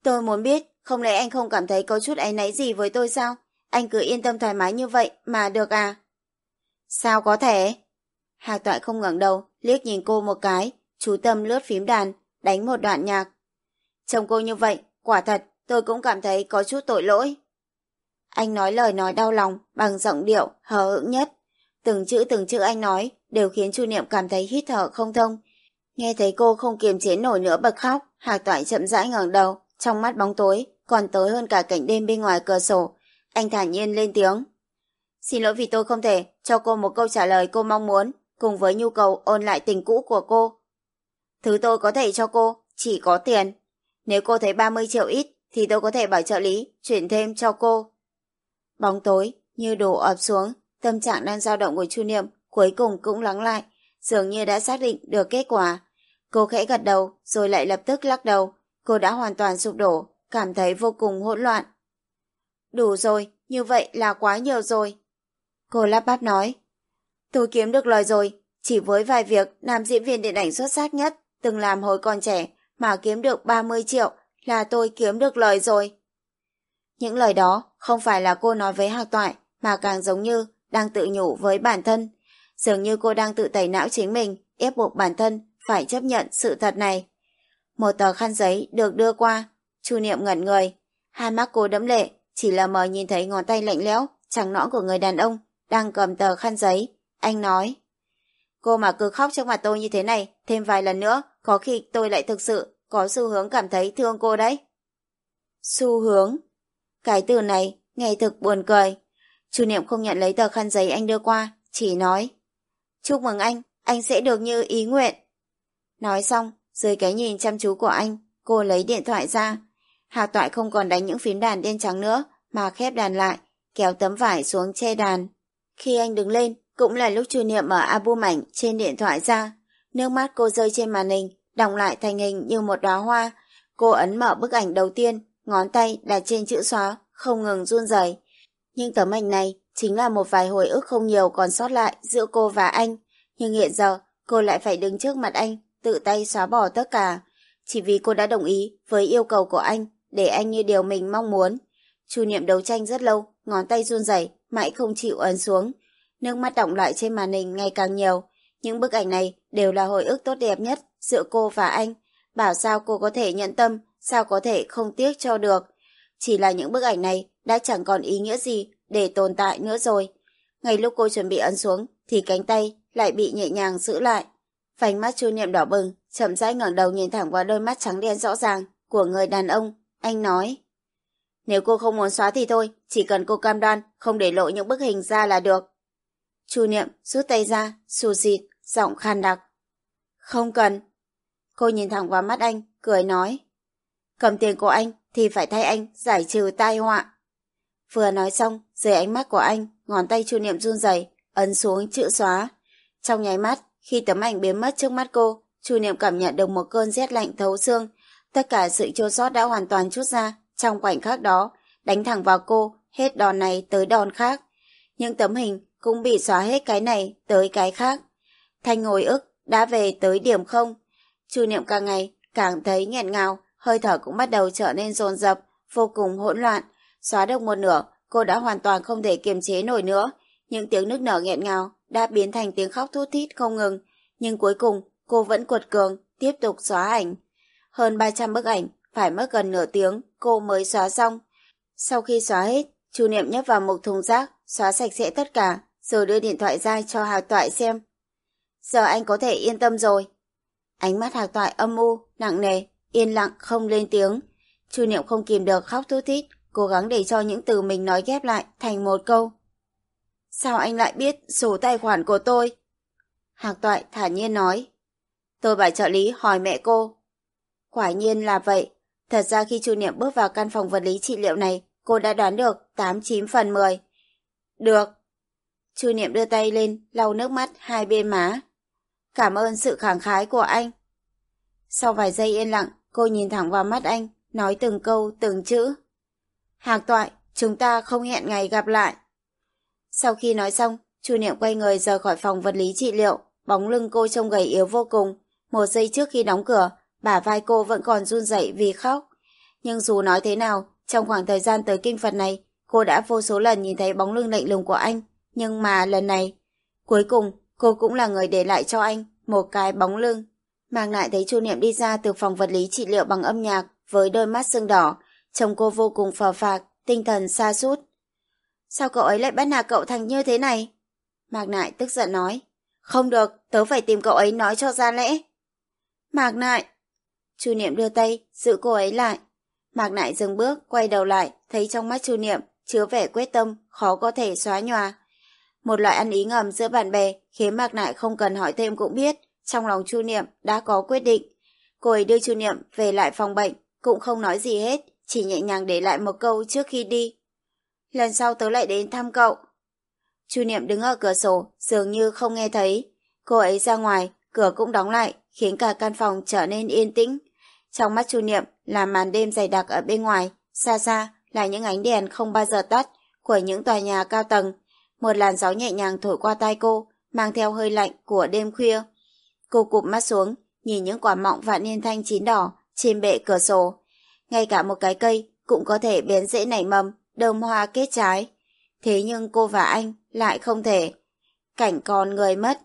A: Tôi muốn biết, không lẽ anh không cảm thấy có chút áy náy gì với tôi sao? Anh cứ yên tâm thoải mái như vậy mà được à? Sao có thể? Hạc toại không ngẩng đầu, liếc nhìn cô một cái, chú tâm lướt phím đàn, đánh một đoạn nhạc. Trông cô như vậy, quả thật, tôi cũng cảm thấy có chút tội lỗi. Anh nói lời nói đau lòng bằng giọng điệu hờ hững nhất. Từng chữ từng chữ anh nói đều khiến Chu Niệm cảm thấy hít thở không thông. Nghe thấy cô không kiềm chế nổi nữa bật khóc, Hạc Toại chậm rãi ngẩng đầu, trong mắt bóng tối, còn tối hơn cả cảnh đêm bên ngoài cửa sổ. Anh thản nhiên lên tiếng. Xin lỗi vì tôi không thể cho cô một câu trả lời cô mong muốn, cùng với nhu cầu ôn lại tình cũ của cô. Thứ tôi có thể cho cô chỉ có tiền. Nếu cô thấy 30 triệu ít, thì tôi có thể bảo trợ lý chuyển thêm cho cô. Bóng tối như đổ ập xuống, tâm trạng đang dao động của Chu Niệm cuối cùng cũng lắng lại, dường như đã xác định được kết quả. Cô khẽ gật đầu rồi lại lập tức lắc đầu, cô đã hoàn toàn sụp đổ, cảm thấy vô cùng hỗn loạn. Đủ rồi, như vậy là quá nhiều rồi. Cô lắp bắp nói. Tôi kiếm được lời rồi, chỉ với vài việc nam diễn viên điện ảnh xuất sắc nhất, từng làm hồi còn trẻ, mà kiếm được 30 triệu là tôi kiếm được lời rồi. Những lời đó không phải là cô nói với Hạc Toại, mà càng giống như đang tự nhủ với bản thân. Dường như cô đang tự tẩy não chính mình, ép buộc bản thân phải chấp nhận sự thật này. Một tờ khăn giấy được đưa qua, Chu Niệm ngẩn người. Hai mắt cô đẫm lệ, chỉ là mờ nhìn thấy ngón tay lạnh lẽo, trắng nõn của người đàn ông đang cầm tờ khăn giấy. Anh nói, cô mà cứ khóc trước mặt tôi như thế này, thêm vài lần nữa, có khi tôi lại thực sự có xu hướng cảm thấy thương cô đấy. Xu hướng? Cái từ này nghe thực buồn cười. Chu Niệm không nhận lấy tờ khăn giấy anh đưa qua, chỉ nói, chúc mừng anh, anh sẽ được như ý nguyện. Nói xong, dưới cái nhìn chăm chú của anh, cô lấy điện thoại ra. Hạc toại không còn đánh những phím đàn đen trắng nữa, mà khép đàn lại, kéo tấm vải xuống che đàn. Khi anh đứng lên, cũng là lúc Chu Niệm mở album ảnh trên điện thoại ra. Nước mắt cô rơi trên màn hình, đọng lại thành hình như một đóa hoa. Cô ấn mở bức ảnh đầu tiên, ngón tay đặt trên chữ xóa, không ngừng run rẩy. Nhưng tấm ảnh này chính là một vài hồi ức không nhiều còn sót lại giữa cô và anh. Nhưng hiện giờ, cô lại phải đứng trước mặt anh, tự tay xóa bỏ tất cả. Chỉ vì cô đã đồng ý với yêu cầu của anh, để anh như điều mình mong muốn. Chu niệm đấu tranh rất lâu, ngón tay run rẩy, mãi không chịu ấn xuống. Nước mắt động lại trên màn hình ngày càng nhiều. Những bức ảnh này đều là hồi ức tốt đẹp nhất giữa cô và anh. Bảo sao cô có thể nhận tâm, sao có thể không tiếc cho được. Chỉ là những bức ảnh này đã chẳng còn ý nghĩa gì để tồn tại nữa rồi. Ngay lúc cô chuẩn bị ấn xuống thì cánh tay lại bị nhẹ nhàng giữ lại. Vành mắt chu niệm đỏ bừng, chậm rãi ngẩng đầu nhìn thẳng vào đôi mắt trắng đen rõ ràng của người đàn ông. Anh nói, nếu cô không muốn xóa thì thôi, chỉ cần cô cam đoan không để lộ những bức hình ra là được. Chu niệm rút tay ra, xù xịt, giọng khan đặc. Không cần. Cô nhìn thẳng vào mắt anh, cười nói. Cầm tiền của anh thì phải thay anh giải trừ tai họa. Vừa nói xong, dưới ánh mắt của anh, ngón tay chu niệm run rẩy ấn xuống chữ xóa. Trong nháy mắt, khi tấm ảnh biến mất trước mắt cô, Chu Niệm cảm nhận được một cơn rét lạnh thấu xương. Tất cả sự chua sót đã hoàn toàn chút ra. Trong khoảnh khắc đó, đánh thẳng vào cô, hết đòn này tới đòn khác. Những tấm hình cũng bị xóa hết cái này tới cái khác. Thanh ngồi ức đã về tới điểm không. Chu Niệm càng ngày càng thấy nghẹn ngào, hơi thở cũng bắt đầu trở nên dồn dập, vô cùng hỗn loạn. Xóa được một nửa, cô đã hoàn toàn không thể kiềm chế nổi nữa. Những tiếng nức nở nghẹn ngào đã biến thành tiếng khóc thút thít không ngừng. Nhưng cuối cùng, cô vẫn cuột cường, tiếp tục xóa ảnh. Hơn 300 bức ảnh, phải mất gần nửa tiếng, cô mới xóa xong. Sau khi xóa hết, Chu Niệm nhấp vào một thùng rác, xóa sạch sẽ tất cả, rồi đưa điện thoại ra cho Hạc Toại xem. Giờ anh có thể yên tâm rồi. Ánh mắt Hạc Toại âm u, nặng nề, yên lặng không lên tiếng. Chu Niệm không kìm được khóc thút thít, cố gắng để cho những từ mình nói ghép lại thành một câu. Sao anh lại biết số tài khoản của tôi? Hạc Toại thản nhiên nói. Tôi bảo trợ lý hỏi mẹ cô. Quả nhiên là vậy. Thật ra khi Chu Niệm bước vào căn phòng vật lý trị liệu này, cô đã đoán được 89 phần 10. Được. Chu Niệm đưa tay lên, lau nước mắt hai bên má. Cảm ơn sự khẳng khái của anh. Sau vài giây yên lặng, cô nhìn thẳng vào mắt anh, nói từng câu, từng chữ. Hạc toại, chúng ta không hẹn ngày gặp lại. Sau khi nói xong, Chu Niệm quay người rời khỏi phòng vật lý trị liệu, bóng lưng cô trông gầy yếu vô cùng. Một giây trước khi đóng cửa, bả vai cô vẫn còn run rẩy vì khóc. Nhưng dù nói thế nào, trong khoảng thời gian tới kinh Phật này, cô đã vô số lần nhìn thấy bóng lưng lạnh lùng của anh. Nhưng mà lần này, cuối cùng cô cũng là người để lại cho anh một cái bóng lưng. Mang lại thấy Chu Niệm đi ra từ phòng vật lý trị liệu bằng âm nhạc với đôi mắt sưng đỏ, trông cô vô cùng phờ phạc, tinh thần xa sút Sao cậu ấy lại bắt nạt cậu thành như thế này? Mạc Nại tức giận nói. Không được, tớ phải tìm cậu ấy nói cho ra lẽ. Mạc Nại. Chu Niệm đưa tay, giữ cô ấy lại. Mạc Nại dừng bước, quay đầu lại, thấy trong mắt Chu Niệm chứa vẻ quyết tâm, khó có thể xóa nhòa. Một loại ăn ý ngầm giữa bạn bè khiến Mạc Nại không cần hỏi thêm cũng biết, trong lòng Chu Niệm đã có quyết định. Cô ấy đưa Chu Niệm về lại phòng bệnh, cũng không nói gì hết, chỉ nhẹ nhàng để lại một câu trước khi đi. Lần sau tớ lại đến thăm cậu. Chu Niệm đứng ở cửa sổ, dường như không nghe thấy. Cô ấy ra ngoài, cửa cũng đóng lại, khiến cả căn phòng trở nên yên tĩnh. Trong mắt Chu Niệm là màn đêm dày đặc ở bên ngoài, xa xa là những ánh đèn không bao giờ tắt của những tòa nhà cao tầng. Một làn gió nhẹ nhàng thổi qua tai cô, mang theo hơi lạnh của đêm khuya. Cô cụp mắt xuống, nhìn những quả mọng vạn niên thanh chín đỏ trên bệ cửa sổ. Ngay cả một cái cây cũng có thể biến dễ nảy mầm, đơm hoa kết trái. Thế nhưng cô và anh lại không thể. Cảnh còn người mất.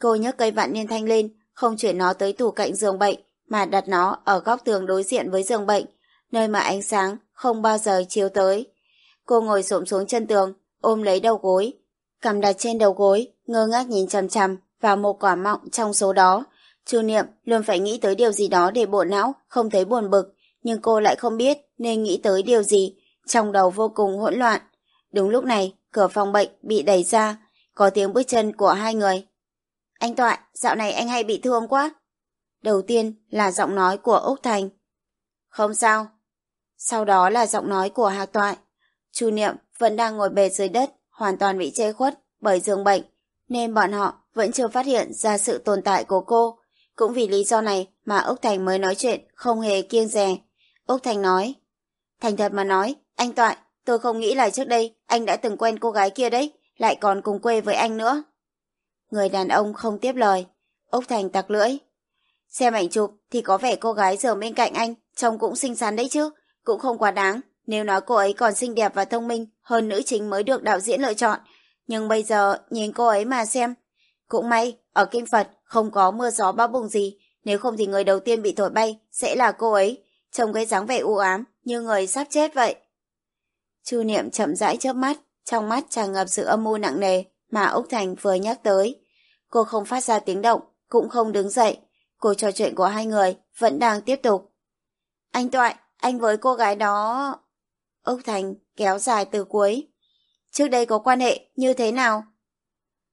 A: Cô nhấc cây vạn niên thanh lên, không chuyển nó tới tủ cạnh giường bệnh, mà đặt nó ở góc tường đối diện với giường bệnh, nơi mà ánh sáng không bao giờ chiếu tới. Cô ngồi xổm xuống chân tường, ôm lấy đầu gối, cầm đặt trên đầu gối, ngơ ngác nhìn chằm chằm vào một quả mọng trong số đó. Chu Niệm luôn phải nghĩ tới điều gì đó để bộ não không thấy buồn bực, nhưng cô lại không biết nên nghĩ tới điều gì, trong đầu vô cùng hỗn loạn. Đúng lúc này, cửa phòng bệnh bị đẩy ra, có tiếng bước chân của hai người. Anh Toại, dạo này anh hay bị thương quá. Đầu tiên là giọng nói của Úc Thành. Không sao. Sau đó là giọng nói của Hạc Toại. Chu Niệm vẫn đang ngồi bệt dưới đất, hoàn toàn bị che khuất bởi giường bệnh, nên bọn họ vẫn chưa phát hiện ra sự tồn tại của cô. Cũng vì lý do này mà Úc Thành mới nói chuyện không hề kiêng dè. Úc Thành nói, Thành thật mà nói, anh Toại, tôi không nghĩ là trước đây anh đã từng quen cô gái kia đấy, lại còn cùng quê với anh nữa. Người đàn ông không tiếp lời. Úc Thành tặc lưỡi. Xem ảnh chụp thì có vẻ cô gái giờ bên cạnh anh, trông cũng xinh xắn đấy chứ, cũng không quá đáng. Nếu nói cô ấy còn xinh đẹp và thông minh hơn nữ chính mới được đạo diễn lựa chọn. Nhưng bây giờ nhìn cô ấy mà xem. Cũng may, ở Kinh Phật không có mưa gió bão bùng gì, nếu không thì người đầu tiên bị thổi bay sẽ là cô ấy. Trông cái dáng vẻ u ám như người sắp chết vậy. Chu Niệm chậm rãi chớp mắt, trong mắt tràn ngập sự âm mưu nặng nề mà Úc Thành vừa nhắc tới. Cô không phát ra tiếng động, cũng không đứng dậy. Cuộc trò chuyện của hai người vẫn đang tiếp tục. Anh Toại, anh với cô gái đó... Úc Thành kéo dài từ cuối. Trước đây có quan hệ như thế nào?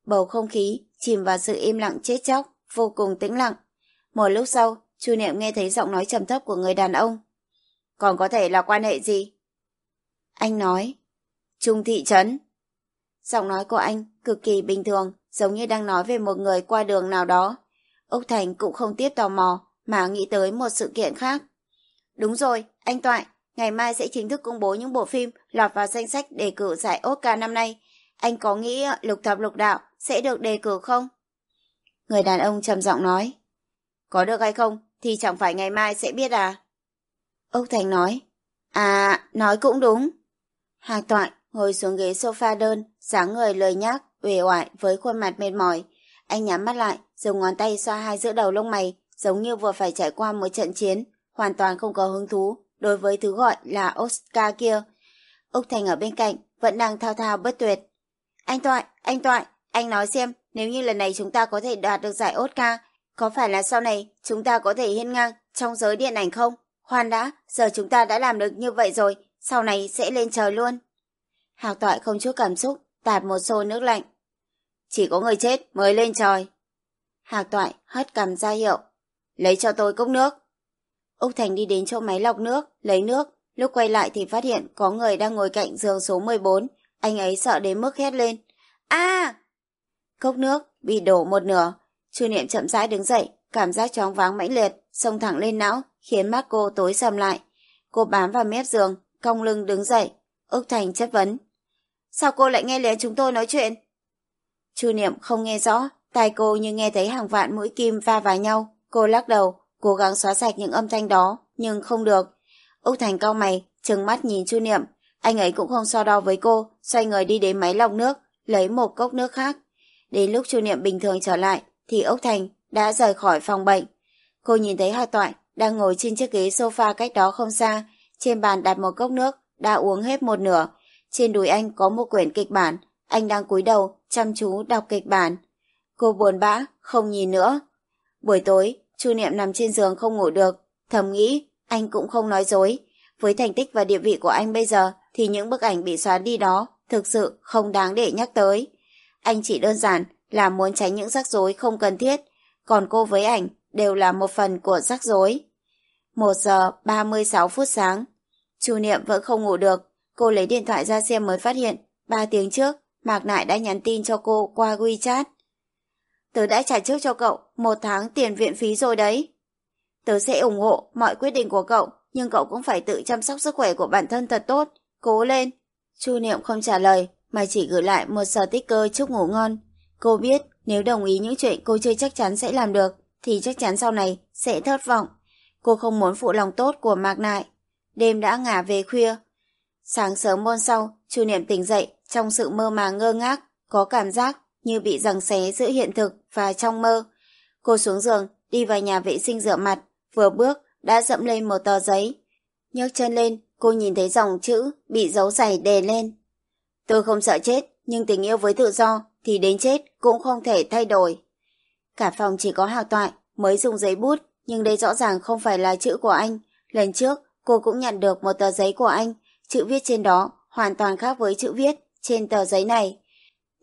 A: Bầu không khí chìm vào sự im lặng chết chóc, vô cùng tĩnh lặng. Một lúc sau, Chu Niệm nghe thấy giọng nói trầm thấp của người đàn ông. Còn có thể là quan hệ gì? Anh nói. Trung thị trấn. Giọng nói của anh cực kỳ bình thường, giống như đang nói về một người qua đường nào đó. Úc Thành cũng không tiếp tò mò, mà nghĩ tới một sự kiện khác. Đúng rồi, anh Toại, ngày mai sẽ chính thức công bố những bộ phim lọt vào danh sách đề cử giải Oscar năm nay. Anh có nghĩ lục thập lục đạo sẽ được đề cử không? Người đàn ông trầm giọng nói. Có được hay không thì chẳng phải ngày mai sẽ biết à? Úc Thành nói. À, nói cũng đúng. Hà Toại ngồi xuống ghế sofa đơn, dáng người lời nhác, uể oải với khuôn mặt mệt mỏi. Anh nhắm mắt lại, dùng ngón tay xoa hai giữa đầu lông mày, giống như vừa phải trải qua một trận chiến, hoàn toàn không có hứng thú đối với thứ gọi là Oscar kia. Úc Thành ở bên cạnh, vẫn đang thao thao bất tuyệt. Anh Toại, anh Toại, anh nói xem, nếu như lần này chúng ta có thể đạt được giải Oscar, có phải là sau này chúng ta có thể hiên ngang trong giới điện ảnh không? Khoan đã, giờ chúng ta đã làm được như vậy rồi, sau này sẽ lên trời luôn. Hạc Toại không chút cảm xúc, tạt một xô nước lạnh. Chỉ có người chết mới lên trời. Hạc Toại hất cầm ra hiệu. Lấy cho tôi cốc nước. Úc Thành đi đến chỗ máy lọc nước, lấy nước. Lúc quay lại thì phát hiện có người đang ngồi cạnh giường số 14. Anh ấy sợ đến mức hét lên. a Cốc nước bị đổ một nửa. Chu Niệm chậm rãi đứng dậy, cảm giác chóng váng mãnh liệt, xông thẳng lên não, khiến mắt cô tối sầm lại. Cô bám vào mép giường, cong lưng đứng dậy. Úc Thành chất vấn. Sao cô lại nghe lén chúng tôi nói chuyện? Chu Niệm không nghe rõ, tai cô như nghe thấy hàng vạn mũi kim va vào nhau. Cô lắc đầu, cố gắng xóa sạch những âm thanh đó, nhưng không được. Úc Thành cau mày, trừng mắt nhìn Chu Niệm. Anh ấy cũng không so đo với cô, xoay người đi đến máy lọc nước, lấy một cốc nước khác. Đến lúc Chu Niệm bình thường trở lại, thì Úc Thành đã rời khỏi phòng bệnh. Cô nhìn thấy Hà toại đang ngồi trên chiếc ghế sofa cách đó không xa, trên bàn đặt một cốc nước, đã uống hết một nửa. Trên đùi anh có một quyển kịch bản, anh đang cúi đầu, chăm chú đọc kịch bản. Cô buồn bã, không nhìn nữa. Buổi tối, Chu Niệm nằm trên giường không ngủ được, thầm nghĩ, anh cũng không nói dối. Với thành tích và địa vị của anh bây giờ, thì những bức ảnh bị xóa đi đó thực sự không đáng để nhắc tới. Anh chỉ đơn giản là muốn tránh những rắc rối không cần thiết, còn cô với ảnh đều là một phần của rắc rối. 1 giờ 36 phút sáng, Chu Niệm vẫn không ngủ được, cô lấy điện thoại ra xem mới phát hiện, 3 tiếng trước, Mạc Nại đã nhắn tin cho cô qua WeChat. Tớ đã trả trước cho cậu một tháng tiền viện phí rồi đấy. Tớ sẽ ủng hộ mọi quyết định của cậu, nhưng cậu cũng phải tự chăm sóc sức khỏe của bản thân thật tốt. Cố lên. Chu Niệm không trả lời, mà chỉ gửi lại một sticker chúc ngủ ngon. Cô biết nếu đồng ý những chuyện cô chưa chắc chắn sẽ làm được, thì chắc chắn sau này sẽ thất vọng. Cô không muốn phụ lòng tốt của Mạc Nại. Đêm đã ngả về khuya. Sáng sớm hôm sau, Chu Niệm tỉnh dậy trong sự mơ màng ngơ ngác, có cảm giác như bị giằng xé giữa hiện thực và trong mơ. Cô xuống giường, đi vào nhà vệ sinh rửa mặt, vừa bước đã dẫm lên một tờ giấy. nhấc chân lên, cô nhìn thấy dòng chữ bị dấu giày đè lên. Tôi không sợ chết, nhưng tình yêu với tự do thì đến chết cũng không thể thay đổi. Cả phòng chỉ có hào toại mới dùng giấy bút, nhưng đây rõ ràng không phải là chữ của anh. Lần trước, cô cũng nhận được một tờ giấy của anh, chữ viết trên đó hoàn toàn khác với chữ viết trên tờ giấy này.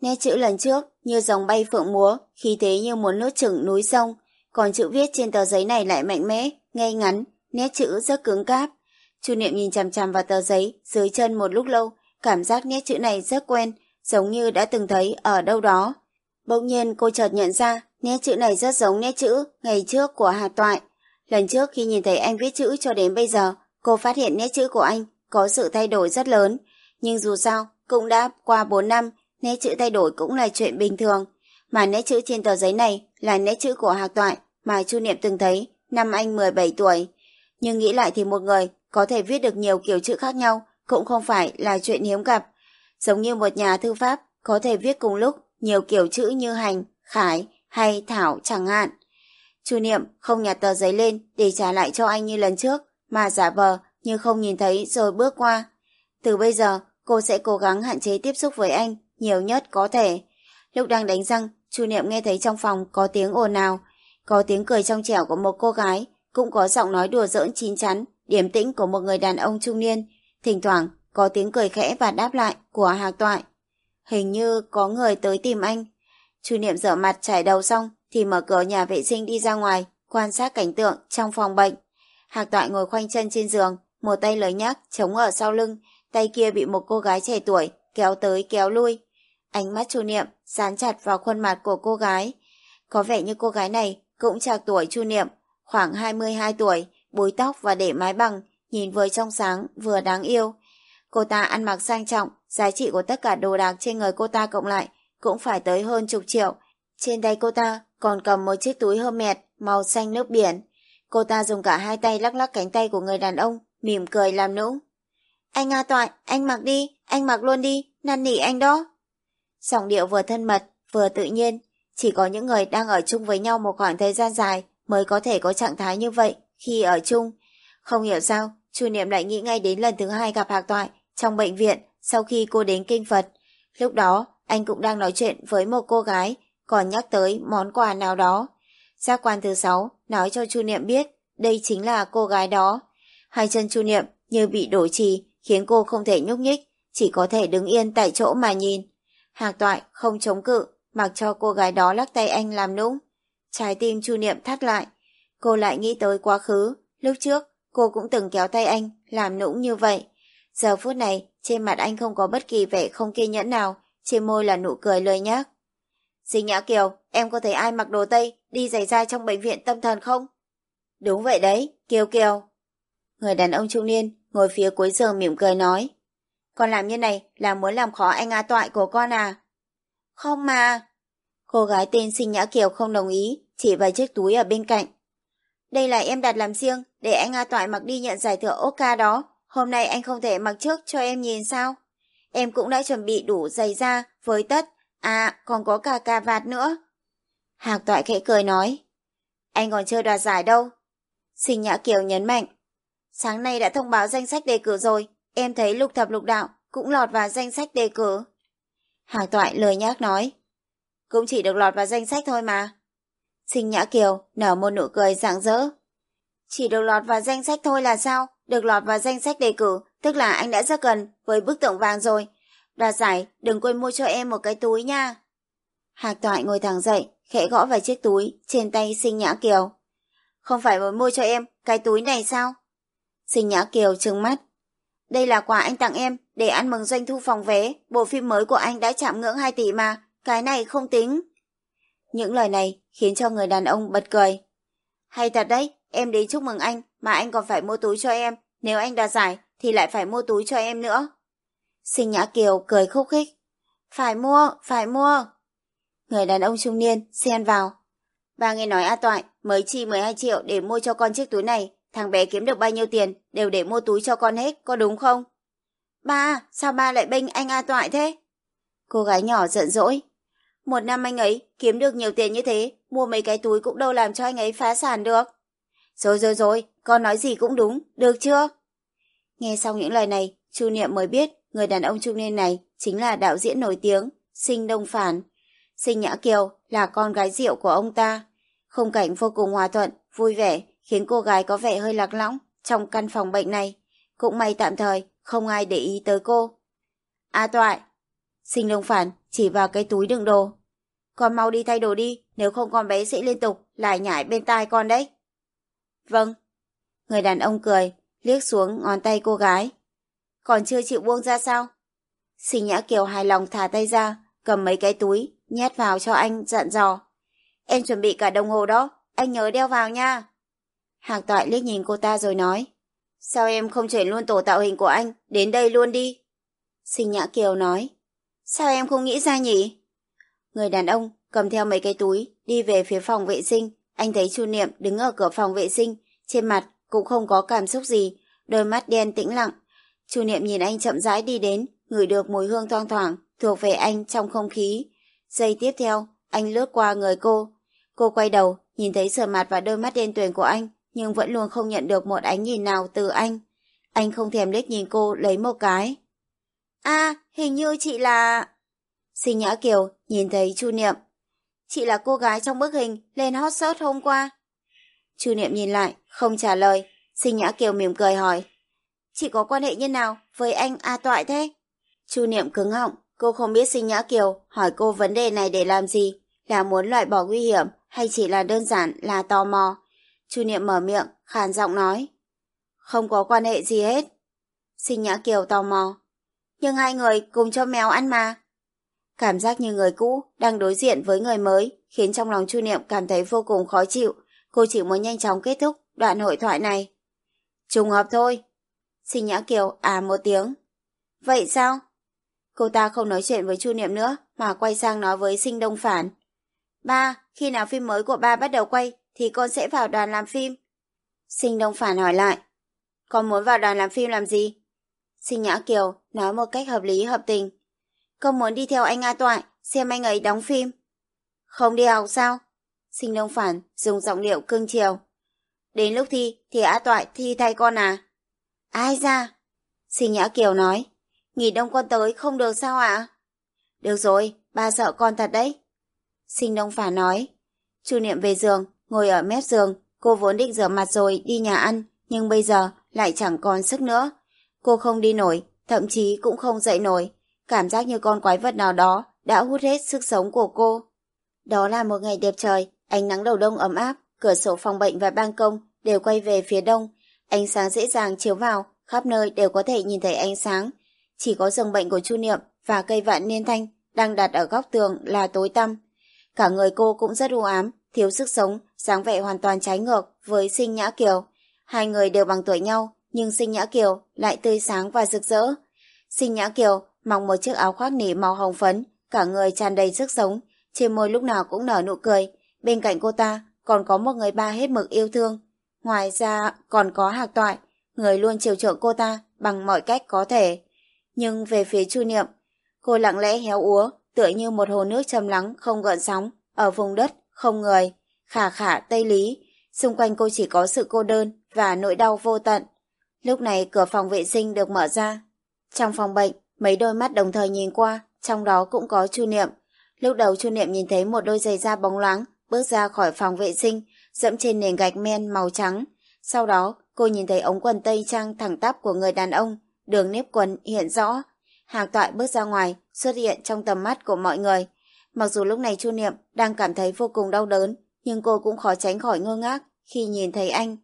A: Nét chữ lần trước như dòng bay phượng múa, khí thế như muốn nuốt chửng núi sông, còn chữ viết trên tờ giấy này lại mạnh mẽ, ngay ngắn, nét chữ rất cứng cáp. Chu Niệm nhìn chằm chằm vào tờ giấy dưới chân một lúc lâu, cảm giác nét chữ này rất quen, giống như đã từng thấy ở đâu đó. Bỗng nhiên cô chợt nhận ra nét chữ này rất giống nét chữ ngày trước của Hà Toại. Lần trước khi nhìn thấy anh viết chữ cho đến bây giờ, cô phát hiện nét chữ của anh có sự thay đổi rất lớn. Nhưng dù sao, cũng đã qua 4 năm, nét chữ thay đổi cũng là chuyện bình thường. Mà nét chữ trên tờ giấy này là nét chữ của Hạc Toại mà Chu Niệm từng thấy năm anh 17 tuổi. Nhưng nghĩ lại thì một người có thể viết được nhiều kiểu chữ khác nhau cũng không phải là chuyện hiếm gặp. Giống như một nhà thư pháp có thể viết cùng lúc nhiều kiểu chữ như hành, khải hay thảo chẳng hạn. Chu Niệm không nhặt tờ giấy lên để trả lại cho anh như lần trước, mà giả vờ như không nhìn thấy rồi bước qua. Từ bây giờ, cô sẽ cố gắng hạn chế tiếp xúc với anh nhiều nhất có thể. Lúc đang đánh răng, Chu Niệm nghe thấy trong phòng có tiếng ồn ào, có tiếng cười trong trẻo của một cô gái, cũng có giọng nói đùa giỡn chín chắn, điềm tĩnh của một người đàn ông trung niên. Thỉnh thoảng có tiếng cười khẽ và đáp lại của Hạc Toại. Hình như có người tới tìm anh. Chu Niệm rửa mặt trải đầu xong thì mở cửa nhà vệ sinh đi ra ngoài, quan sát cảnh tượng trong phòng bệnh. Hạc Toại ngồi khoanh chân trên giường, một tay lời nhắc chống ở sau lưng, tay kia bị một cô gái trẻ tuổi kéo tới kéo lui. Ánh mắt Chu Niệm dán chặt vào khuôn mặt của cô gái. Có vẻ như cô gái này cũng chạc tuổi Chu Niệm, khoảng 22 tuổi, búi tóc và để mái bằng, nhìn vừa trong sáng vừa đáng yêu. Cô ta ăn mặc sang trọng, giá trị của tất cả đồ đạc trên người cô ta cộng lại cũng phải tới hơn chục triệu. Trên tay cô ta còn cầm một chiếc túi mẹt màu xanh nước biển. Cô ta dùng cả hai tay lắc lắc cánh tay của người đàn ông, mỉm cười làm nũng. Anh A Toại, anh mặc đi, anh mặc luôn đi, năn nỉ anh đó. Giọng điệu vừa thân mật, vừa tự nhiên. Chỉ có những người đang ở chung với nhau một khoảng thời gian dài mới có thể có trạng thái như vậy khi ở chung. Không hiểu sao, Chu Niệm lại nghĩ ngay đến lần thứ hai gặp Hạc Toại trong bệnh viện sau khi cô đến kinh Phật. Lúc đó, anh cũng đang nói chuyện với một cô gái, còn nhắc tới món quà nào đó. Giác quan thứ sáu nói cho Chu Niệm biết đây chính là cô gái đó. Hai chân Chu Niệm như bị đổ trì khiến cô không thể nhúc nhích, chỉ có thể đứng yên tại chỗ mà nhìn. Hạc Toại không chống cự, mặc cho cô gái đó lắc tay anh làm nũng. Trái tim Chu Niệm thắt lại. Cô lại nghĩ tới quá khứ, lúc trước cô cũng từng kéo tay anh làm nũng như vậy. Giờ phút này, trên mặt anh không có bất kỳ vẻ không kiên nhẫn nào, trên môi là nụ cười lười nhác. Dì Nhã Kiều, em có thấy ai mặc đồ Tây đi giày da trong bệnh viện tâm thần không? Đúng vậy đấy, Kiều Kiều. Người đàn ông trung niên ngồi phía cuối giường mỉm cười nói. Con làm như này là muốn làm khó anh A Toại của con à? Không mà. Cô gái tên Sinh Nhã Kiều không đồng ý, chỉ vào chiếc túi ở bên cạnh. Đây là em đặt làm riêng, để anh A Toại mặc đi nhận giải thưởng Oscar đó. Hôm nay anh không thể mặc trước cho em nhìn sao? Em cũng đã chuẩn bị đủ giày da, với tất, à còn có cả cà vạt nữa. Hạc Toại khẽ cười nói. Anh còn chưa đoạt giải đâu. Sinh Nhã Kiều nhấn mạnh. Sáng nay đã thông báo danh sách đề cử rồi, em thấy lục thập lục đạo cũng lọt vào danh sách đề cử. Hàng Toại lời nhác nói. Cũng chỉ được lọt vào danh sách thôi mà. Sinh Nhã Kiều nở một nụ cười rạng rỡ. Chỉ được lọt vào danh sách thôi là sao? Được lọt vào danh sách đề cử, tức là anh đã rất gần với bức tượng vàng rồi. Đoạt giải, đừng quên mua cho em một cái túi nha. Hạc Toại ngồi thẳng dậy, khẽ gõ vào chiếc túi trên tay Sinh Nhã Kiều. Không phải muốn mua cho em cái túi này sao? Sinh Nhã Kiều trừng mắt. Đây là quà anh tặng em để ăn mừng doanh thu phòng vé. Bộ phim mới của anh đã chạm ngưỡng 2 tỷ mà. Cái này không tính. Những lời này khiến cho người đàn ông bật cười. Hay thật đấy, em đến chúc mừng anh mà anh còn phải mua túi cho em. Nếu anh đạt giải thì lại phải mua túi cho em nữa. Sinh Nhã Kiều cười khúc khích. Phải mua, phải mua. Người đàn ông trung niên xen vào. bà nghe nói A Toại mới chi 12 triệu để mua cho con chiếc túi này. Thằng bé kiếm được bao nhiêu tiền đều để mua túi cho con hết, có đúng không? Ba, sao ba lại bênh anh A Toại thế? Cô gái nhỏ giận dỗi. Một năm anh ấy kiếm được nhiều tiền như thế, mua mấy cái túi cũng đâu làm cho anh ấy phá sản được. Rồi rồi rồi, con nói gì cũng đúng, được chưa? Nghe xong những lời này, Chu Niệm mới biết người đàn ông trung niên này chính là đạo diễn nổi tiếng, Sinh Đông Phản. Sinh Nhã Kiều là con gái rượu của ông ta. Không cảnh vô cùng hòa thuận, vui vẻ, khiến cô gái có vẻ hơi lạc lõng trong căn phòng bệnh này. Cũng may tạm thời, không ai để ý tới cô. A toại! Sinh Đông Phản chỉ vào cái túi đựng đồ. Con mau đi thay đồ đi, nếu không con bé sẽ liên tục lại nhải bên tai con đấy. Vâng. Người đàn ông cười, liếc xuống ngón tay cô gái. Còn chưa chịu buông ra sao? Sinh Nhã Kiều hài lòng thả tay ra, cầm mấy cái túi, nhét vào cho anh dặn dò. Em chuẩn bị cả đồng hồ đó, anh nhớ đeo vào nha. Hạc Toại liếc nhìn cô ta rồi nói. Sao em không chuyển luôn tổ tạo hình của anh, đến đây luôn đi? Sinh Nhã Kiều nói. Sao em không nghĩ ra nhỉ? Người đàn ông cầm theo mấy cái túi, đi về phía phòng vệ sinh. Anh thấy Chu Niệm đứng ở cửa phòng vệ sinh, trên mặt cũng không có cảm xúc gì, đôi mắt đen tĩnh lặng. Chu Niệm nhìn anh chậm rãi đi đến, ngửi được mùi hương thoang thoảng thuộc về anh trong không khí. Giây tiếp theo, anh lướt qua người cô. Cô quay đầu, nhìn thấy sờ mặt và đôi mắt đen tuyền của anh, nhưng vẫn luôn không nhận được một ánh nhìn nào từ anh. Anh không thèm liếc nhìn cô lấy một cái. a hình như chị là... Sinh Nhã Kiều nhìn thấy Chu Niệm. Chị là cô gái trong bức hình lên hot search hôm qua. Chu Niệm nhìn lại, không trả lời. Sinh Nhã Kiều mỉm cười hỏi. Chị có quan hệ như nào với anh A Toại thế? Chu Niệm cứng họng, cô không biết Sinh Nhã Kiều hỏi cô vấn đề này để làm gì, là muốn loại bỏ nguy hiểm hay chỉ là đơn giản là tò mò. Chu Niệm mở miệng, khàn giọng nói. Không có quan hệ gì hết. Sinh Nhã Kiều tò mò. Nhưng hai người cùng cho mèo ăn mà. Cảm giác như người cũ đang đối diện với người mới khiến trong lòng Chu Niệm cảm thấy vô cùng khó chịu. Cô chỉ muốn nhanh chóng kết thúc đoạn hội thoại này. Trùng hợp thôi. Sinh Nhã Kiều à một tiếng. Vậy sao? Cô ta không nói chuyện với Chu Niệm nữa mà quay sang nói với Sinh Đông Phản. Ba, khi nào phim mới của ba bắt đầu quay thì con sẽ vào đoàn làm phim. Sinh Đông Phản hỏi lại. Con muốn vào đoàn làm phim làm gì? Sinh Nhã Kiều nói một cách hợp lý hợp tình. Con muốn đi theo anh A Toại xem anh ấy đóng phim. Không đi học sao? Sinh Đông Phản dùng giọng điệu cưng chiều. Đến lúc thi thì A Toại thi thay con à? Ai ra? Sinh Nhã Kiều nói. Nghỉ đông con tới không được sao ạ? Được rồi, ba sợ con thật đấy. Sinh Đông Phản nói. Chu Niệm về giường, ngồi ở mép giường. Cô vốn định rửa mặt rồi đi nhà ăn, nhưng bây giờ lại chẳng còn sức nữa. Cô không đi nổi, thậm chí cũng không dậy nổi. Cảm giác như con quái vật nào đó đã hút hết sức sống của cô. Đó là một ngày đẹp trời, ánh nắng đầu đông ấm áp, cửa sổ phòng bệnh và ban công đều quay về phía đông. Ánh sáng dễ dàng chiếu vào, khắp nơi đều có thể nhìn thấy ánh sáng. Chỉ có giường bệnh của Chu Niệm và cây vạn niên thanh đang đặt ở góc tường là tối tăm. Cả người cô cũng rất u ám, thiếu sức sống, dáng vẻ hoàn toàn trái ngược với Sinh Nhã Kiều. Hai người đều bằng tuổi nhau, nhưng Sinh Nhã Kiều lại tươi sáng và rực rỡ. Sinh Nhã Kiều mặc một chiếc áo khoác nỉ màu hồng phấn, cả người tràn đầy sức sống, trên môi lúc nào cũng nở nụ cười. Bên cạnh cô ta còn có một người ba hết mực yêu thương. Ngoài ra còn có Hạc Toại, người luôn chiều chuộng cô ta bằng mọi cách có thể. Nhưng về phía Chu Niệm, cô lặng lẽ héo úa, tựa như một hồ nước trầm lắng không gợn sóng, ở vùng đất không người, khả khả Tây Lý. Xung quanh cô chỉ có sự cô đơn và nỗi đau vô tận. Lúc này cửa phòng vệ sinh được mở ra. Trong phòng bệnh, mấy đôi mắt đồng thời nhìn qua, trong đó cũng có Chu Niệm. Lúc đầu Chu Niệm nhìn thấy một đôi giày da bóng loáng bước ra khỏi phòng vệ sinh, dẫm trên nền gạch men màu trắng. Sau đó, cô nhìn thấy ống quần tây trang thẳng tắp của người đàn ông, đường nếp quần hiện rõ. Hạc toại bước ra ngoài, xuất hiện trong tầm mắt của mọi người. Mặc dù lúc này Chu Niệm đang cảm thấy vô cùng đau đớn, nhưng cô cũng khó tránh khỏi ngơ ngác khi nhìn thấy anh.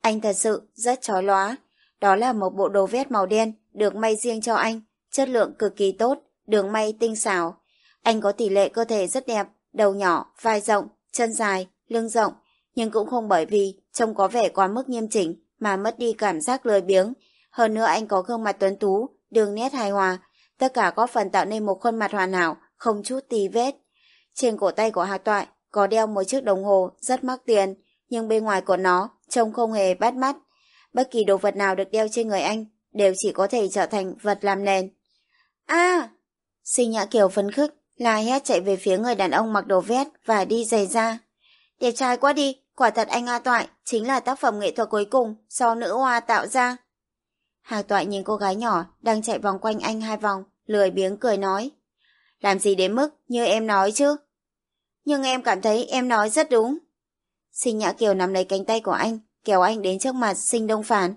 A: Anh thật sự rất chói lóa. Đó là một bộ đồ vest màu đen được may riêng cho anh, chất lượng cực kỳ tốt, đường may tinh xảo. Anh có tỷ lệ cơ thể rất đẹp, đầu nhỏ, vai rộng, chân dài, lưng rộng, nhưng cũng không bởi vì trông có vẻ quá mức nghiêm chỉnh mà mất đi cảm giác lười biếng. Hơn nữa anh có gương mặt tuấn tú, đường nét hài hòa, tất cả có phần tạo nên một khuôn mặt hoàn hảo, không chút tì vết. Trên cổ tay của Hà Toại có đeo một chiếc đồng hồ rất mắc tiền, nhưng bên ngoài của nó trông không hề bắt mắt. Bất kỳ đồ vật nào được đeo trên người anh đều chỉ có thể trở thành vật làm nền. a à! Sinh Nhã Kiều phấn khích, la hét chạy về phía người đàn ông mặc đồ vest và đi giày ra. Đẹp trai quá đi, quả thật anh A Toại chính là tác phẩm nghệ thuật cuối cùng do nữ hoa tạo ra. Hà Toại nhìn cô gái nhỏ đang chạy vòng quanh anh hai vòng, lười biếng cười nói. Làm gì đến mức như em nói chứ? Nhưng em cảm thấy em nói rất đúng. Sinh Nhã Kiều nắm lấy cánh tay của anh, kéo anh đến trước mặt Sinh Đông Phản.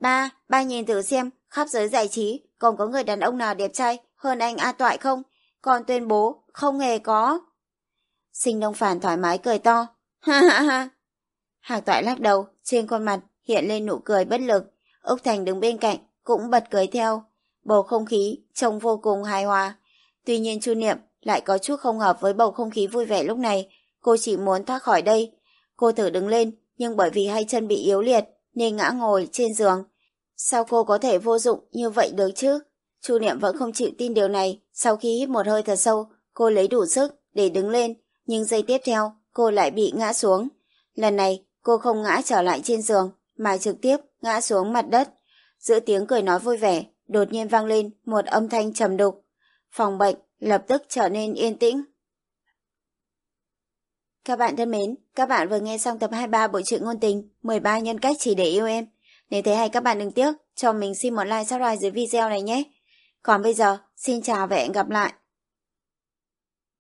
A: Ba, ba nhìn thử xem, khắp giới giải trí còn có người đàn ông nào đẹp trai hơn anh A Toại không? Còn tuyên bố không hề có. Sinh Đông Phản thoải mái cười to. Ha ha ha. Hạc Toại lắc đầu, trên khuôn mặt hiện lên nụ cười bất lực. Úc Thành đứng bên cạnh, cũng bật cười theo. Bầu không khí trông vô cùng hài hòa. Tuy nhiên Chu Niệm lại có chút không hợp với bầu không khí vui vẻ lúc này. Cô chỉ muốn thoát khỏi đây. Cô thử đứng lên, nhưng bởi vì hai chân bị yếu liệt nên ngã ngồi trên giường. Sao cô có thể vô dụng như vậy được chứ? Chu Niệm vẫn không chịu tin điều này. Sau khi hít một hơi thật sâu, cô lấy đủ sức để đứng lên, nhưng giây tiếp theo, cô lại bị ngã xuống. Lần này, cô không ngã trở lại trên giường, mà trực tiếp ngã xuống mặt đất. Giữa tiếng cười nói vui vẻ, đột nhiên vang lên một âm thanh trầm đục. Phòng bệnh lập tức trở nên yên tĩnh. Các bạn thân mến, các bạn vừa nghe xong tập 23 bộ truyện ngôn tình 13 nhân cách chỉ để yêu em. Nếu thấy hay các bạn đừng tiếc, cho mình xin một like subscribe dưới video này nhé. Còn bây giờ, xin chào và hẹn gặp lại.